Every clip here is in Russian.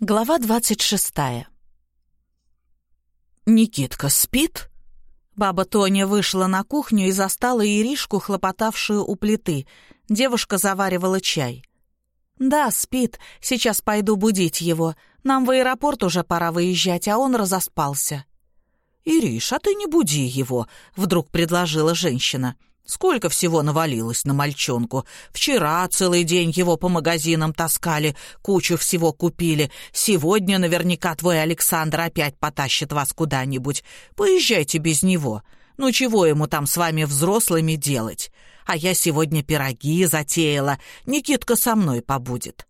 Глава двадцать шестая. «Никитка спит?» Баба Тоня вышла на кухню и застала Иришку, хлопотавшую у плиты. Девушка заваривала чай. «Да, спит. Сейчас пойду будить его. Нам в аэропорт уже пора выезжать, а он разоспался». «Ириш, а ты не буди его», — вдруг предложила женщина. Сколько всего навалилось на мальчонку. Вчера целый день его по магазинам таскали, кучу всего купили. Сегодня наверняка твой Александр опять потащит вас куда-нибудь. Поезжайте без него. Ну чего ему там с вами взрослыми делать? А я сегодня пироги затеяла. Никитка со мной побудет».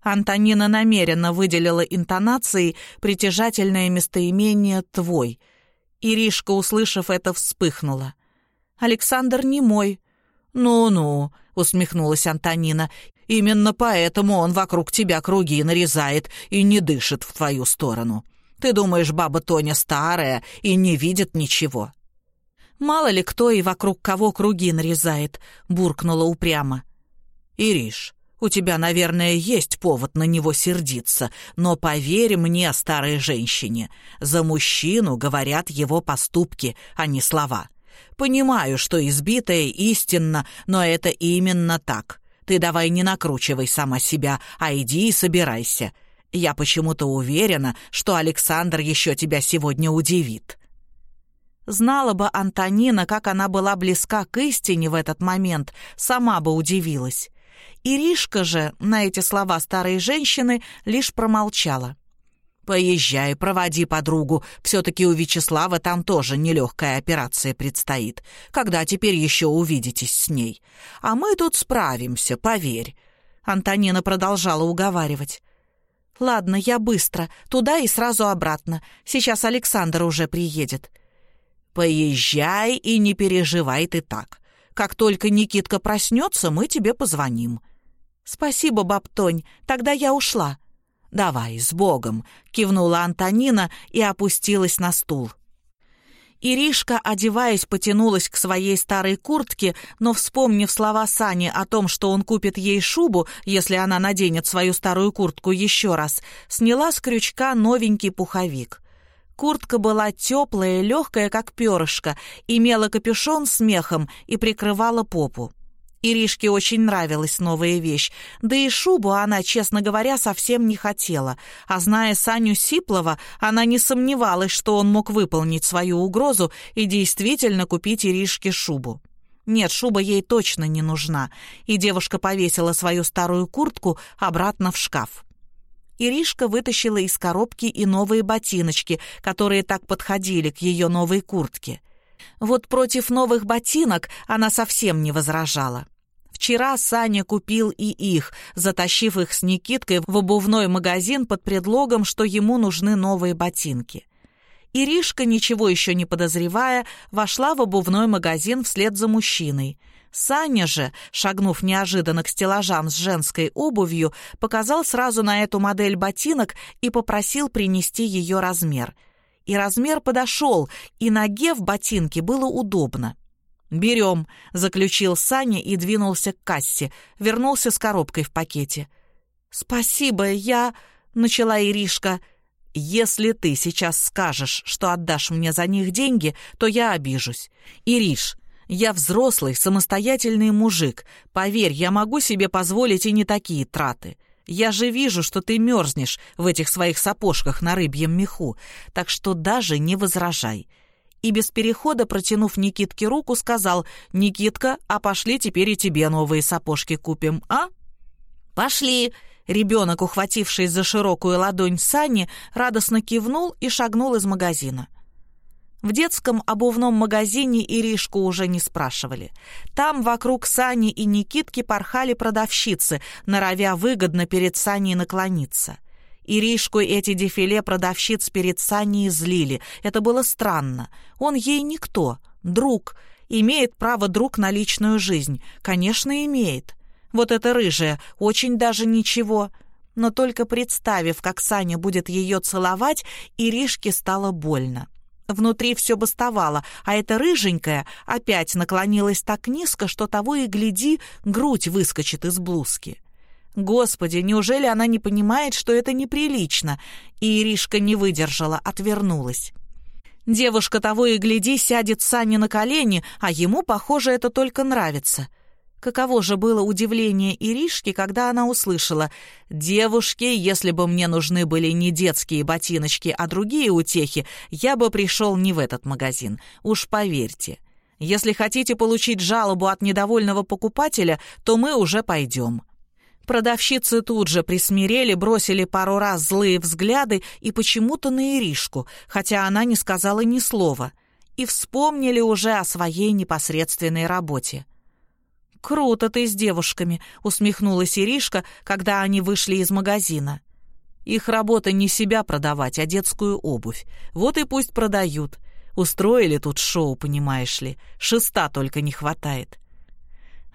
Антонина намеренно выделила интонацией притяжательное местоимение «твой». Иришка, услышав это, вспыхнула. Александр не мой». «Ну-ну», — усмехнулась Антонина, «именно поэтому он вокруг тебя круги нарезает и не дышит в твою сторону. Ты думаешь, баба Тоня старая и не видит ничего?» «Мало ли кто и вокруг кого круги нарезает», — буркнула упрямо. «Ириш, у тебя, наверное, есть повод на него сердиться, но поверь мне, старой женщине, за мужчину говорят его поступки, а не слова. Понимаю, что избитая истинно, но это именно так. Ты давай не накручивай сама себя, а иди и собирайся. Я почему-то уверена, что Александр еще тебя сегодня удивит». Знала бы Антонина, как она была близка к истине в этот момент, сама бы удивилась. Иришка же на эти слова старой женщины лишь промолчала. «Поезжай, проводи подругу. Все-таки у Вячеслава там тоже нелегкая операция предстоит. Когда теперь еще увидитесь с ней? А мы тут справимся, поверь». Антонина продолжала уговаривать. «Ладно, я быстро. Туда и сразу обратно. Сейчас Александр уже приедет». «Поезжай и не переживай ты так. Как только Никитка проснется, мы тебе позвоним». «Спасибо, бабтонь. Тогда я ушла». «Давай, с Богом!» — кивнула Антонина и опустилась на стул. Иришка, одеваясь, потянулась к своей старой куртке, но, вспомнив слова Сани о том, что он купит ей шубу, если она наденет свою старую куртку еще раз, сняла с крючка новенький пуховик. Куртка была теплая, легкая, как перышко, имела капюшон с мехом и прикрывала попу. Иришке очень нравилась новая вещь, да и шубу она, честно говоря, совсем не хотела. А зная Саню Сиплова, она не сомневалась, что он мог выполнить свою угрозу и действительно купить Иришке шубу. Нет, шуба ей точно не нужна, и девушка повесила свою старую куртку обратно в шкаф. Иришка вытащила из коробки и новые ботиночки, которые так подходили к ее новой куртке. Вот против новых ботинок она совсем не возражала. Вчера Саня купил и их, затащив их с Никиткой в обувной магазин под предлогом, что ему нужны новые ботинки. Иришка, ничего еще не подозревая, вошла в обувной магазин вслед за мужчиной. Саня же, шагнув неожиданно к стеллажам с женской обувью, показал сразу на эту модель ботинок и попросил принести ее размер. И размер подошел, и ноге в ботинке было удобно. «Берем», — заключил Саня и двинулся к кассе. Вернулся с коробкой в пакете. «Спасибо, я...» — начала Иришка. «Если ты сейчас скажешь, что отдашь мне за них деньги, то я обижусь. Ириш, я взрослый, самостоятельный мужик. Поверь, я могу себе позволить и не такие траты. Я же вижу, что ты мерзнешь в этих своих сапожках на рыбьем меху, так что даже не возражай и без перехода, протянув Никитке руку, сказал «Никитка, а пошли теперь и тебе новые сапожки купим, а?» «Пошли!» Ребенок, ухватившись за широкую ладонь Сани, радостно кивнул и шагнул из магазина. В детском обувном магазине Иришку уже не спрашивали. Там вокруг Сани и Никитки порхали продавщицы, норовя выгодно перед Саней наклониться. Иришку эти дефиле продавщиц перед Саней злили. Это было странно. Он ей никто, друг. Имеет право друг на личную жизнь. Конечно, имеет. Вот эта рыжая, очень даже ничего. Но только представив, как Саня будет ее целовать, Иришке стало больно. Внутри все бастовало, а эта рыженькая опять наклонилась так низко, что того и гляди, грудь выскочит из блузки. Господи, неужели она не понимает, что это неприлично? И Иришка не выдержала, отвернулась. Девушка того и гляди сядет Сане на колени, а ему, похоже, это только нравится. Каково же было удивление Иришки, когда она услышала «Девушки, если бы мне нужны были не детские ботиночки, а другие утехи, я бы пришел не в этот магазин, уж поверьте. Если хотите получить жалобу от недовольного покупателя, то мы уже пойдем». Продавщицы тут же присмирели, бросили пару раз злые взгляды и почему-то на Иришку, хотя она не сказала ни слова, и вспомнили уже о своей непосредственной работе. «Круто ты с девушками», — усмехнулась Иришка, когда они вышли из магазина. «Их работа не себя продавать, а детскую обувь. Вот и пусть продают. Устроили тут шоу, понимаешь ли. Шеста только не хватает».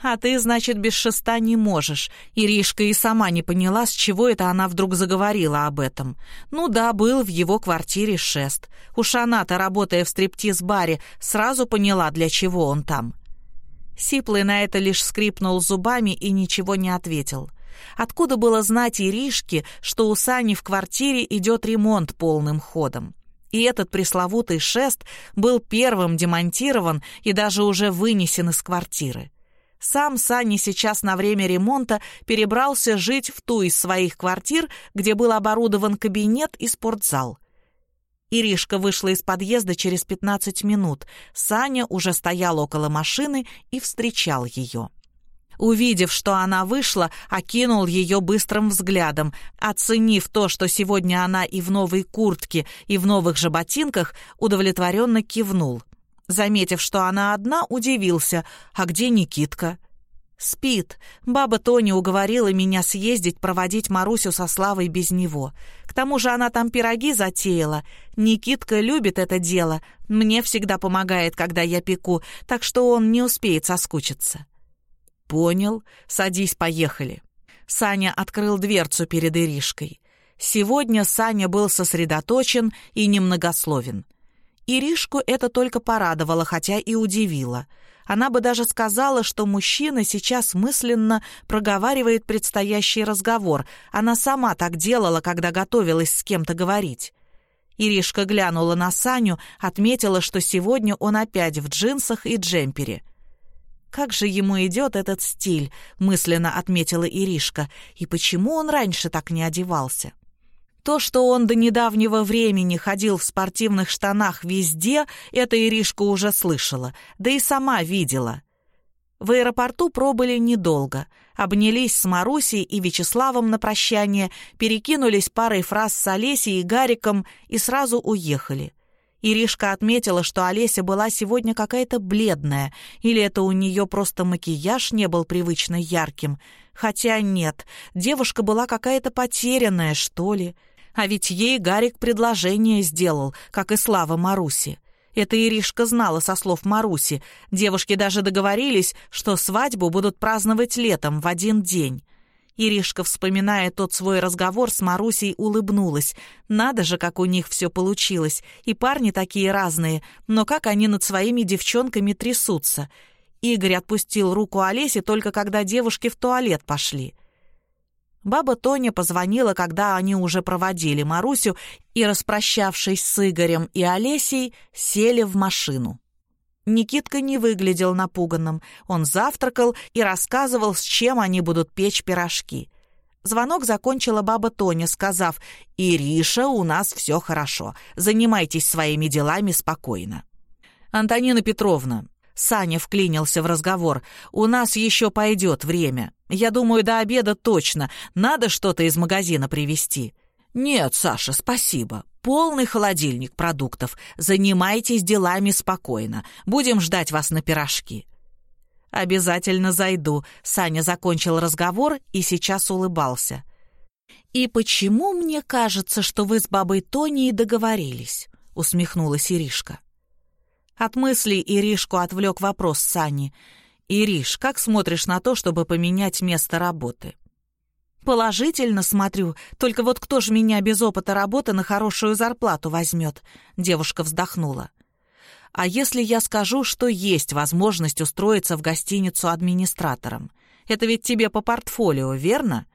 «А ты, значит, без шеста не можешь». Иришка и сама не поняла, с чего это она вдруг заговорила об этом. Ну да, был в его квартире шест. Уж она-то, работая в стриптиз-баре, сразу поняла, для чего он там. Сиплый на это лишь скрипнул зубами и ничего не ответил. Откуда было знать Иришке, что у Сани в квартире идет ремонт полным ходом? И этот пресловутый шест был первым демонтирован и даже уже вынесен из квартиры. Сам Санни сейчас на время ремонта перебрался жить в ту из своих квартир, где был оборудован кабинет и спортзал. Иришка вышла из подъезда через 15 минут. Саня уже стоял около машины и встречал ее. Увидев, что она вышла, окинул ее быстрым взглядом. Оценив то, что сегодня она и в новой куртке, и в новых же ботинках, удовлетворенно кивнул. Заметив, что она одна, удивился. «А где Никитка?» «Спит. Баба Тоня уговорила меня съездить проводить Марусю со Славой без него. К тому же она там пироги затеяла. Никитка любит это дело. Мне всегда помогает, когда я пеку, так что он не успеет соскучиться». «Понял. Садись, поехали». Саня открыл дверцу перед Иришкой. Сегодня Саня был сосредоточен и немногословен. Иришку это только порадовало, хотя и удивило. Она бы даже сказала, что мужчина сейчас мысленно проговаривает предстоящий разговор. Она сама так делала, когда готовилась с кем-то говорить. Иришка глянула на Саню, отметила, что сегодня он опять в джинсах и джемпере. «Как же ему идет этот стиль», — мысленно отметила Иришка, «и почему он раньше так не одевался?» То, что он до недавнего времени ходил в спортивных штанах везде, это Иришка уже слышала, да и сама видела. В аэропорту пробыли недолго. Обнялись с Марусей и Вячеславом на прощание, перекинулись парой фраз с Олесей и Гариком и сразу уехали. Иришка отметила, что Олеся была сегодня какая-то бледная, или это у нее просто макияж не был привычно ярким. Хотя нет, девушка была какая-то потерянная, что ли. А ведь ей Гарик предложение сделал, как и Слава Маруси. Это Иришка знала со слов Маруси. Девушки даже договорились, что свадьбу будут праздновать летом в один день. Иришка, вспоминая тот свой разговор с Марусей, улыбнулась. Надо же, как у них все получилось. И парни такие разные, но как они над своими девчонками трясутся. Игорь отпустил руку Олесе только когда девушки в туалет пошли. Баба Тоня позвонила, когда они уже проводили Марусю, и, распрощавшись с Игорем и Олесей, сели в машину. Никитка не выглядел напуганным. Он завтракал и рассказывал, с чем они будут печь пирожки. Звонок закончила баба Тоня, сказав, «Ириша, у нас все хорошо. Занимайтесь своими делами спокойно». «Антонина Петровна, Саня вклинился в разговор. «У нас еще пойдет время. Я думаю, до обеда точно. Надо что-то из магазина привезти». «Нет, Саша, спасибо. Полный холодильник продуктов. Занимайтесь делами спокойно. Будем ждать вас на пирожки». «Обязательно зайду», — Саня закончил разговор и сейчас улыбался. «И почему мне кажется, что вы с бабой Тоней договорились?» — усмехнулась Иришка. От мыслей Иришку отвлек вопрос Сани. «Ириш, как смотришь на то, чтобы поменять место работы?» «Положительно смотрю, только вот кто же меня без опыта работы на хорошую зарплату возьмет?» Девушка вздохнула. «А если я скажу, что есть возможность устроиться в гостиницу администратором? Это ведь тебе по портфолио, верно?»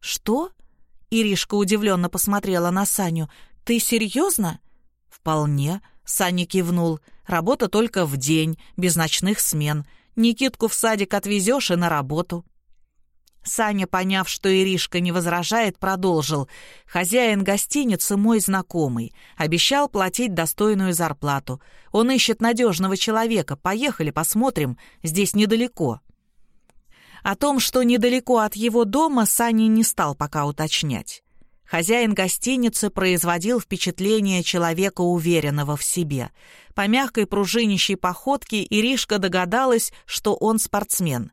«Что?» — Иришка удивленно посмотрела на Саню. «Ты серьезно?» «Вполне», — Саня кивнул. «Работа только в день, без ночных смен. Никитку в садик отвезешь и на работу». Саня, поняв, что Иришка не возражает, продолжил. «Хозяин гостиницы мой знакомый. Обещал платить достойную зарплату. Он ищет надежного человека. Поехали, посмотрим. Здесь недалеко». О том, что недалеко от его дома, Саня не стал пока уточнять. Хозяин гостиницы производил впечатление человека, уверенного в себе. По мягкой пружинищей походке Иришка догадалась, что он спортсмен.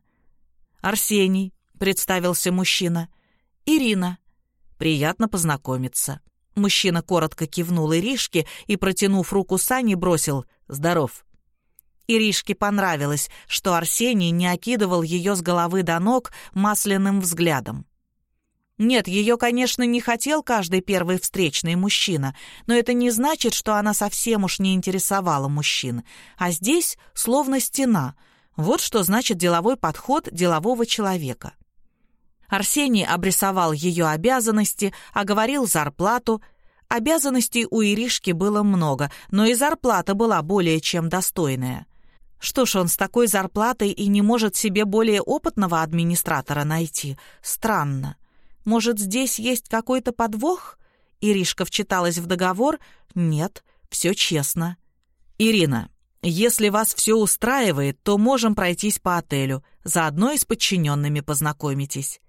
«Арсений», — представился мужчина. «Ирина». «Приятно познакомиться». Мужчина коротко кивнул Иришке и, протянув руку Сане, бросил «Здоров». Иришке понравилось, что Арсений не окидывал ее с головы до ног масляным взглядом. Нет, ее, конечно, не хотел каждый первый встречный мужчина, но это не значит, что она совсем уж не интересовала мужчин. А здесь словно стена. Вот что значит деловой подход делового человека. Арсений обрисовал ее обязанности, оговорил зарплату. Обязанностей у Иришки было много, но и зарплата была более чем достойная. Что ж он с такой зарплатой и не может себе более опытного администратора найти? Странно. Может, здесь есть какой-то подвох? Иришка вчиталась в договор. Нет, все честно. Ирина, если вас все устраивает, то можем пройтись по отелю. Заодно и с подчиненными познакомитесь.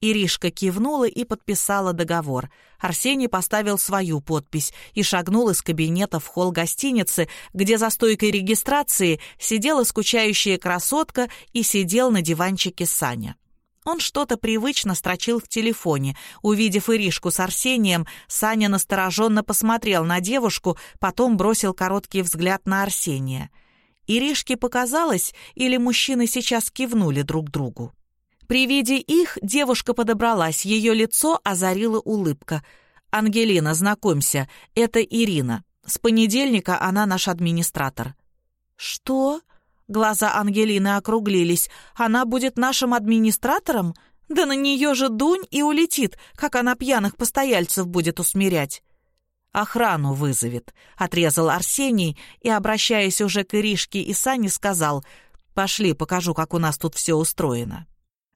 Иришка кивнула и подписала договор. Арсений поставил свою подпись и шагнул из кабинета в холл гостиницы, где за стойкой регистрации сидела скучающая красотка и сидел на диванчике Саня. Он что-то привычно строчил в телефоне. Увидев Иришку с Арсением, Саня настороженно посмотрел на девушку, потом бросил короткий взгляд на Арсения. Иришке показалось, или мужчины сейчас кивнули друг другу. При виде их девушка подобралась, ее лицо озарила улыбка. «Ангелина, знакомься, это Ирина. С понедельника она наш администратор». «Что?» Глаза Ангелины округлились. «Она будет нашим администратором? Да на нее же дунь и улетит, как она пьяных постояльцев будет усмирять». «Охрану вызовет», — отрезал Арсений и, обращаясь уже к Иришке и Сане, сказал, «Пошли, покажу, как у нас тут все устроено».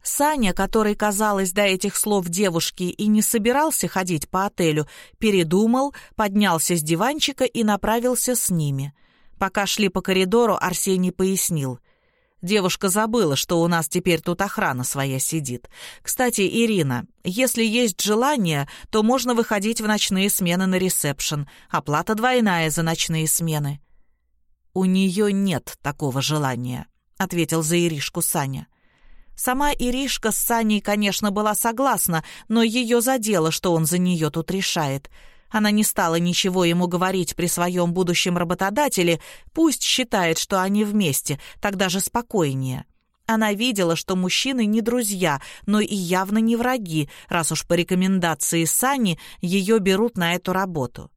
Саня, который, казалось, до этих слов девушки и не собирался ходить по отелю, передумал, поднялся с диванчика и направился с ними. Пока шли по коридору, Арсений пояснил. Девушка забыла, что у нас теперь тут охрана своя сидит. Кстати, Ирина, если есть желание, то можно выходить в ночные смены на ресепшн. Оплата двойная за ночные смены. «У нее нет такого желания», — ответил за Иришку Саня. Сама Иришка с Саней, конечно, была согласна, но ее задело, что он за нее тут решает. Она не стала ничего ему говорить при своем будущем работодателе, пусть считает, что они вместе, тогда же спокойнее. Она видела, что мужчины не друзья, но и явно не враги, раз уж по рекомендации Сани ее берут на эту работу.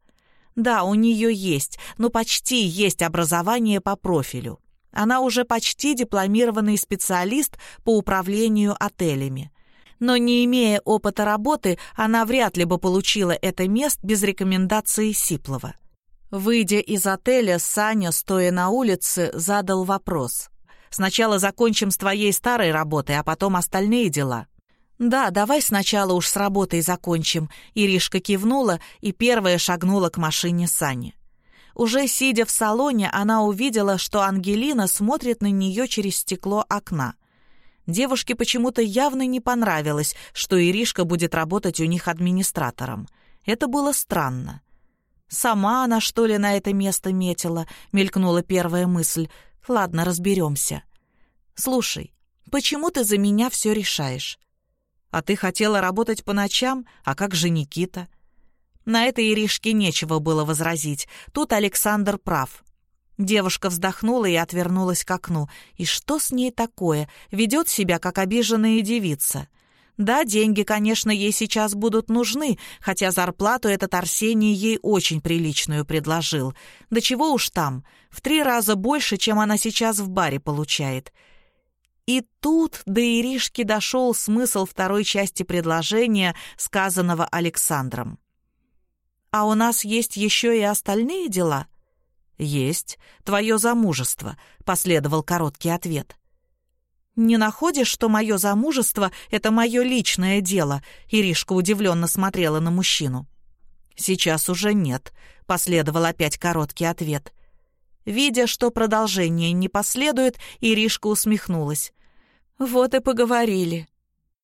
Да, у нее есть, но почти есть образование по профилю. Она уже почти дипломированный специалист по управлению отелями. Но не имея опыта работы, она вряд ли бы получила это место без рекомендации Сиплова. Выйдя из отеля, Саня, стоя на улице, задал вопрос. «Сначала закончим с твоей старой работой, а потом остальные дела». «Да, давай сначала уж с работой закончим», — Иришка кивнула и первая шагнула к машине Сани. Уже сидя в салоне, она увидела, что Ангелина смотрит на нее через стекло окна. Девушке почему-то явно не понравилось, что Иришка будет работать у них администратором. Это было странно. «Сама она, что ли, на это место метила?» — мелькнула первая мысль. «Ладно, разберемся». «Слушай, почему ты за меня все решаешь?» «А ты хотела работать по ночам? А как же Никита?» На это Иришке нечего было возразить. Тут Александр прав. Девушка вздохнула и отвернулась к окну. И что с ней такое? Ведет себя, как обиженная девица. Да, деньги, конечно, ей сейчас будут нужны, хотя зарплату этот Арсений ей очень приличную предложил. Да чего уж там, в три раза больше, чем она сейчас в баре получает. И тут до Иришки дошел смысл второй части предложения, сказанного Александром. «А у нас есть еще и остальные дела?» «Есть. Твое замужество», — последовал короткий ответ. «Не находишь, что мое замужество — это мое личное дело?» Иришка удивленно смотрела на мужчину. «Сейчас уже нет», — последовал опять короткий ответ. Видя, что продолжение не последует, Иришка усмехнулась. «Вот и поговорили.